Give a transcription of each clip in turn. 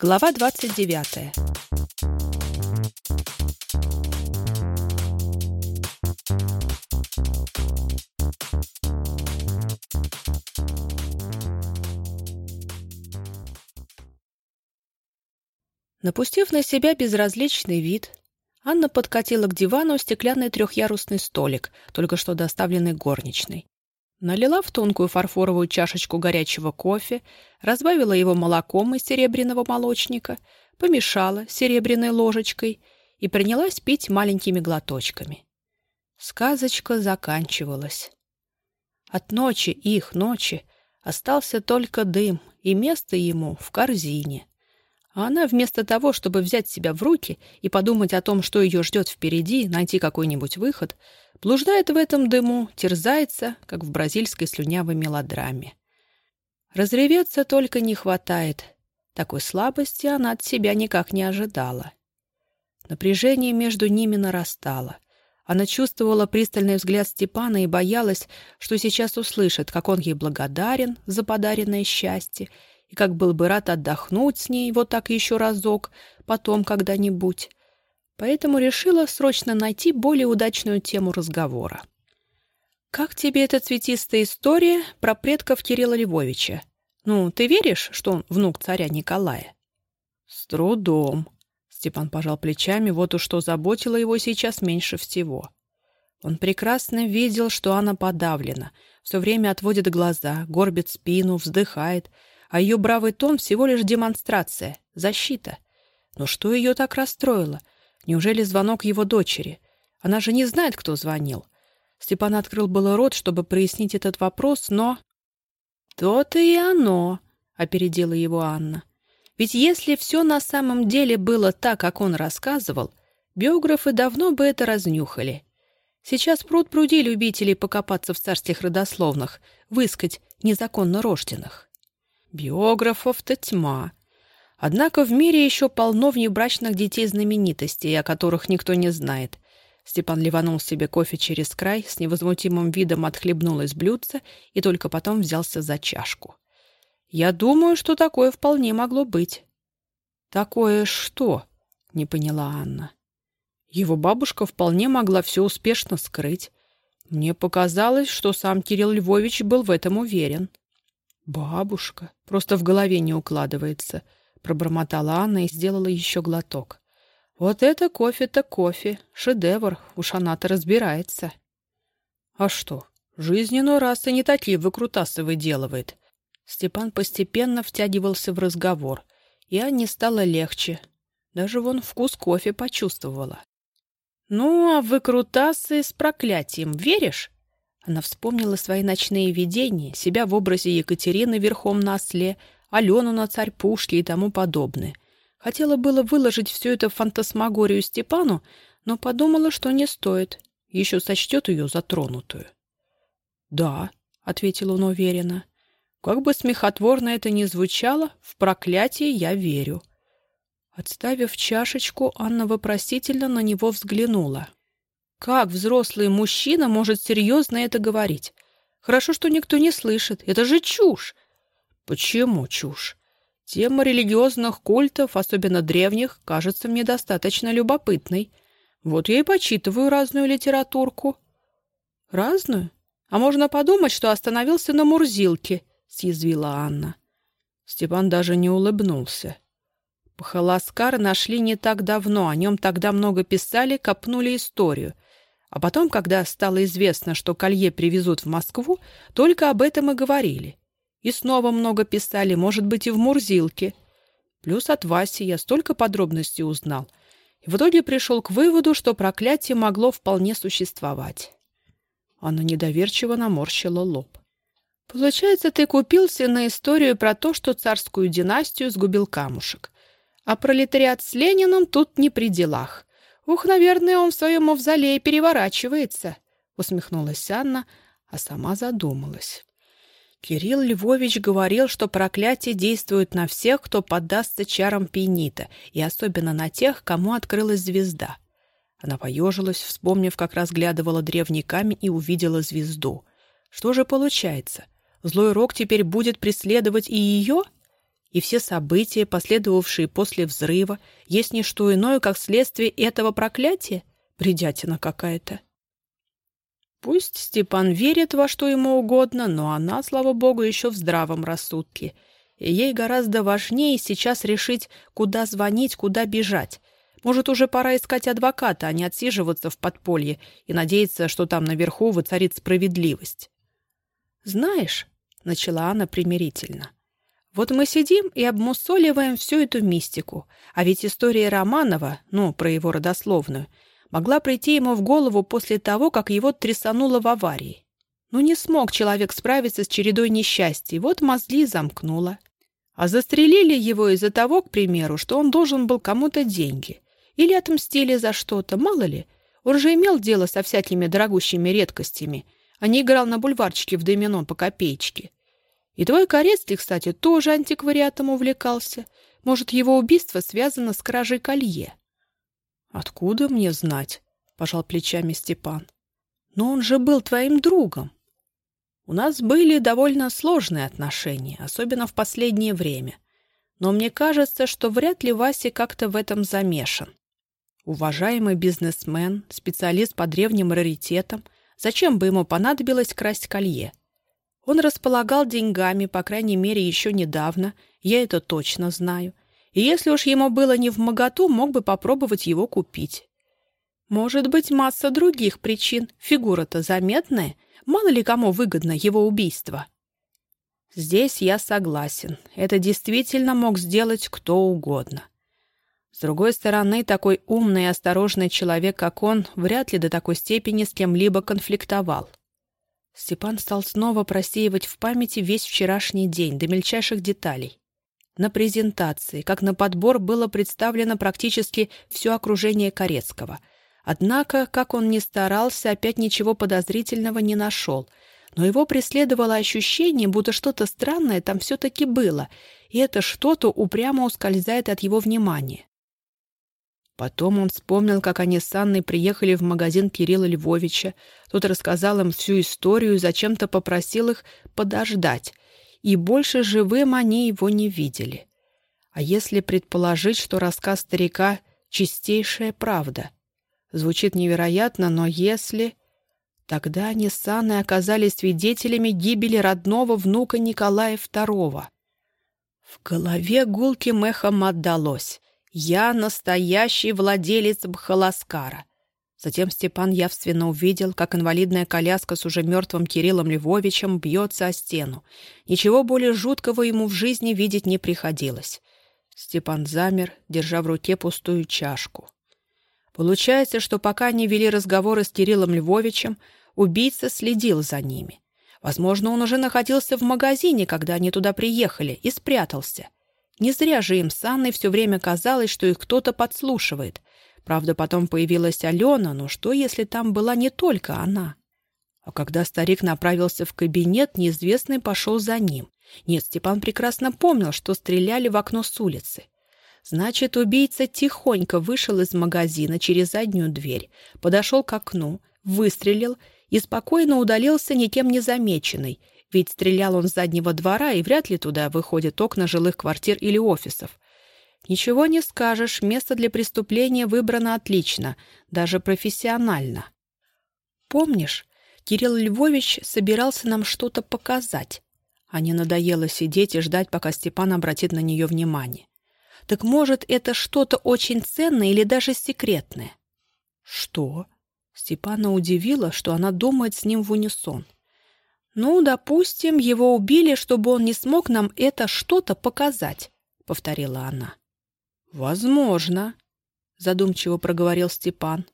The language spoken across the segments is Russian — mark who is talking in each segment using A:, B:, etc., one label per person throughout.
A: Глава 29. Напустив на себя безразличный вид, Анна подкатила к дивану стеклянный трехъярусный столик, только что доставленный горничной. Налила в тонкую фарфоровую чашечку горячего кофе, разбавила его молоком из серебряного молочника, помешала серебряной ложечкой и принялась пить маленькими глоточками. Сказочка заканчивалась. От ночи, их ночи, остался только дым, и место ему в корзине. А она вместо того, чтобы взять себя в руки и подумать о том, что ее ждет впереди, найти какой-нибудь выход, блуждает в этом дыму, терзается, как в бразильской слюнявой мелодраме. Разреветься только не хватает. Такой слабости она от себя никак не ожидала. Напряжение между ними нарастало. Она чувствовала пристальный взгляд Степана и боялась, что сейчас услышит, как он ей благодарен за подаренное счастье и как был бы рад отдохнуть с ней вот так еще разок, потом когда-нибудь. Поэтому решила срочно найти более удачную тему разговора. «Как тебе эта цветистая история про предков Кирилла Львовича? Ну, ты веришь, что он внук царя Николая?» «С трудом», — Степан пожал плечами, вот уж что заботило его сейчас меньше всего. Он прекрасно видел, что она подавлена, все время отводит глаза, горбит спину, вздыхает — а ее бравый тон всего лишь демонстрация, защита. Но что ее так расстроило? Неужели звонок его дочери? Она же не знает, кто звонил. Степан открыл было рот, чтобы прояснить этот вопрос, но... «То-то и оно», — опередила его Анна. «Ведь если все на самом деле было так, как он рассказывал, биографы давно бы это разнюхали. Сейчас пруд пруди любителей покопаться в царских родословных, выскать незаконно рожденных. Биографов-то тьма. Однако в мире еще полно внебрачных детей знаменитостей, о которых никто не знает. Степан ливанул себе кофе через край, с невозмутимым видом отхлебнул из блюдца и только потом взялся за чашку. «Я думаю, что такое вполне могло быть». «Такое что?» — не поняла Анна. Его бабушка вполне могла все успешно скрыть. Мне показалось, что сам Кирилл Львович был в этом уверен. «Бабушка, просто в голове не укладывается», — пробормотала Анна и сделала еще глоток. «Вот это кофе-то кофе, шедевр, уж она-то разбирается». «А что, жизнь иной раз и не такие выкрутасы выделывает». Степан постепенно втягивался в разговор, и Анне стало легче. Даже вон вкус кофе почувствовала. «Ну, а выкрутасы с проклятием веришь?» Она вспомнила свои ночные видения, себя в образе Екатерины верхом на осле, Алену на царь пушки и тому подобное. Хотела было выложить все это в фантасмагорию Степану, но подумала, что не стоит. Еще сочтет ее затронутую. «Да», — ответил он уверенно. «Как бы смехотворно это ни звучало, в проклятие я верю». Отставив чашечку, Анна вопросительно на него взглянула. Как взрослый мужчина может серьезно это говорить? Хорошо, что никто не слышит. Это же чушь. Почему чушь? Тема религиозных культов, особенно древних, кажется мне достаточно любопытной. Вот я и почитываю разную литературку. Разную? А можно подумать, что остановился на Мурзилке, съязвила Анна. Степан даже не улыбнулся. Пахаласкар нашли не так давно, о нем тогда много писали, копнули историю. А потом, когда стало известно, что колье привезут в Москву, только об этом и говорили. И снова много писали, может быть, и в Мурзилке. Плюс от Васи я столько подробностей узнал. И в итоге пришел к выводу, что проклятие могло вполне существовать. Она недоверчиво наморщила лоб. «Получается, ты купился на историю про то, что царскую династию сгубил камушек. А пролетариат с Лениным тут не при делах. «Ух, наверное, он в своем мавзолее переворачивается», — усмехнулась Анна, а сама задумалась. Кирилл Львович говорил, что проклятие действует на всех, кто поддастся чарам пейнита, и особенно на тех, кому открылась звезда. Она поежилась, вспомнив, как разглядывала древний камень и увидела звезду. Что же получается? Злой рок теперь будет преследовать и ее? и все события, последовавшие после взрыва, есть не что иное, как следствие этого проклятия? Бредятина какая-то. Пусть Степан верит во что ему угодно, но она, слава богу, еще в здравом рассудке. И ей гораздо важнее сейчас решить, куда звонить, куда бежать. Может, уже пора искать адвоката, а не отсиживаться в подполье и надеяться, что там наверху воцарит справедливость. «Знаешь», — начала она примирительно, вот мы сидим и обмусоливаем всю эту мистику, а ведь история Романова, ну, про его родословную, могла прийти ему в голову после того, как его трясануло в аварии. Ну, не смог человек справиться с чередой несчастий, вот мозги замкнуло. А застрелили его из-за того, к примеру, что он должен был кому-то деньги. Или отмстили за что-то, мало ли. Он же имел дело со всякими дорогущими редкостями, а не играл на бульварчике в домино по копеечке. И твой корецкий, кстати, тоже антиквариатом увлекался. Может, его убийство связано с кражей колье? Откуда мне знать? Пожал плечами Степан. Но он же был твоим другом. У нас были довольно сложные отношения, особенно в последнее время. Но мне кажется, что вряд ли Вася как-то в этом замешан. Уважаемый бизнесмен, специалист по древним раритетам, зачем бы ему понадобилось красть колье? Он располагал деньгами, по крайней мере, еще недавно, я это точно знаю. И если уж ему было не в моготу, мог бы попробовать его купить. Может быть, масса других причин. Фигура-то заметная. Мало ли кому выгодно его убийство. Здесь я согласен. Это действительно мог сделать кто угодно. С другой стороны, такой умный и осторожный человек, как он, вряд ли до такой степени с кем-либо конфликтовал. Степан стал снова просеивать в памяти весь вчерашний день до мельчайших деталей. На презентации, как на подбор, было представлено практически все окружение Корецкого. Однако, как он ни старался, опять ничего подозрительного не нашел. Но его преследовало ощущение, будто что-то странное там все-таки было, и это что-то упрямо ускользает от его внимания. Потом он вспомнил, как они с Анной приехали в магазин Кирилла Львовича. Тот рассказал им всю историю и зачем-то попросил их подождать. И больше живым они его не видели. А если предположить, что рассказ старика — чистейшая правда? Звучит невероятно, но если... Тогда они с Анной оказались свидетелями гибели родного внука Николая II. В голове гулким эхом отдалось. «Я настоящий владелец Бхаласкара». Затем Степан явственно увидел, как инвалидная коляска с уже мертвым Кириллом Львовичем бьется о стену. Ничего более жуткого ему в жизни видеть не приходилось. Степан замер, держа в руке пустую чашку. Получается, что пока они вели разговоры с Кириллом Львовичем, убийца следил за ними. Возможно, он уже находился в магазине, когда они туда приехали, и спрятался. Не зря же им с Анной все время казалось, что их кто-то подслушивает. Правда, потом появилась Алена, но что, если там была не только она? А когда старик направился в кабинет, неизвестный пошел за ним. Нет, Степан прекрасно помнил, что стреляли в окно с улицы. Значит, убийца тихонько вышел из магазина через заднюю дверь, подошел к окну, выстрелил и спокойно удалился никем не замеченный — ведь стрелял он с заднего двора, и вряд ли туда выходят окна жилых квартир или офисов. Ничего не скажешь, место для преступления выбрано отлично, даже профессионально. Помнишь, Кирилл Львович собирался нам что-то показать, а не надоело сидеть и ждать, пока Степан обратит на нее внимание. Так может, это что-то очень ценное или даже секретное? Что? Степана удивило, что она думает с ним в унисон. «Ну, допустим, его убили, чтобы он не смог нам это что-то показать», — повторила она. «Возможно», — задумчиво проговорил Степан.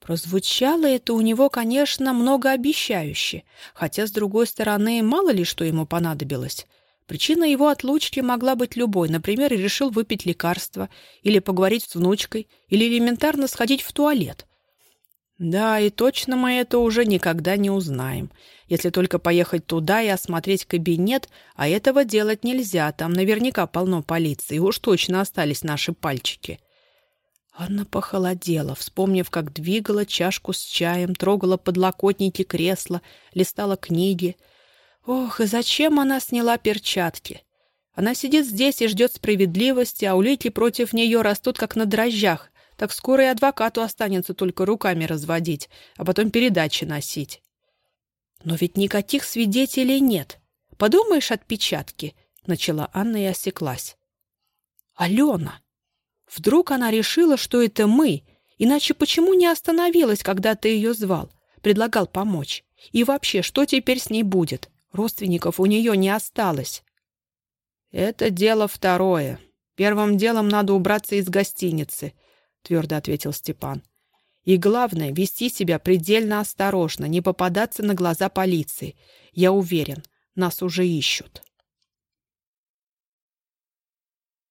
A: Прозвучало это у него, конечно, многообещающе, хотя, с другой стороны, мало ли что ему понадобилось. Причина его отлучки могла быть любой. Например, решил выпить лекарство, или поговорить с внучкой, или элементарно сходить в туалет. Да, и точно мы это уже никогда не узнаем. Если только поехать туда и осмотреть кабинет, а этого делать нельзя, там наверняка полно полиции, уж точно остались наши пальчики. Анна похолодела, вспомнив, как двигала чашку с чаем, трогала подлокотники кресла, листала книги. Ох, и зачем она сняла перчатки? Она сидит здесь и ждет справедливости, а улики против нее растут, как на дрожжах. Так скоро и адвокату останется только руками разводить, а потом передачи носить. Но ведь никаких свидетелей нет. Подумаешь, отпечатки, — начала Анна и осеклась. Алена! Вдруг она решила, что это мы, иначе почему не остановилась, когда ты ее звал, предлагал помочь? И вообще, что теперь с ней будет? Родственников у нее не осталось. «Это дело второе. Первым делом надо убраться из гостиницы», — твердо ответил Степан. «И главное — вести себя предельно осторожно, не попадаться на глаза полиции. Я уверен, нас уже ищут».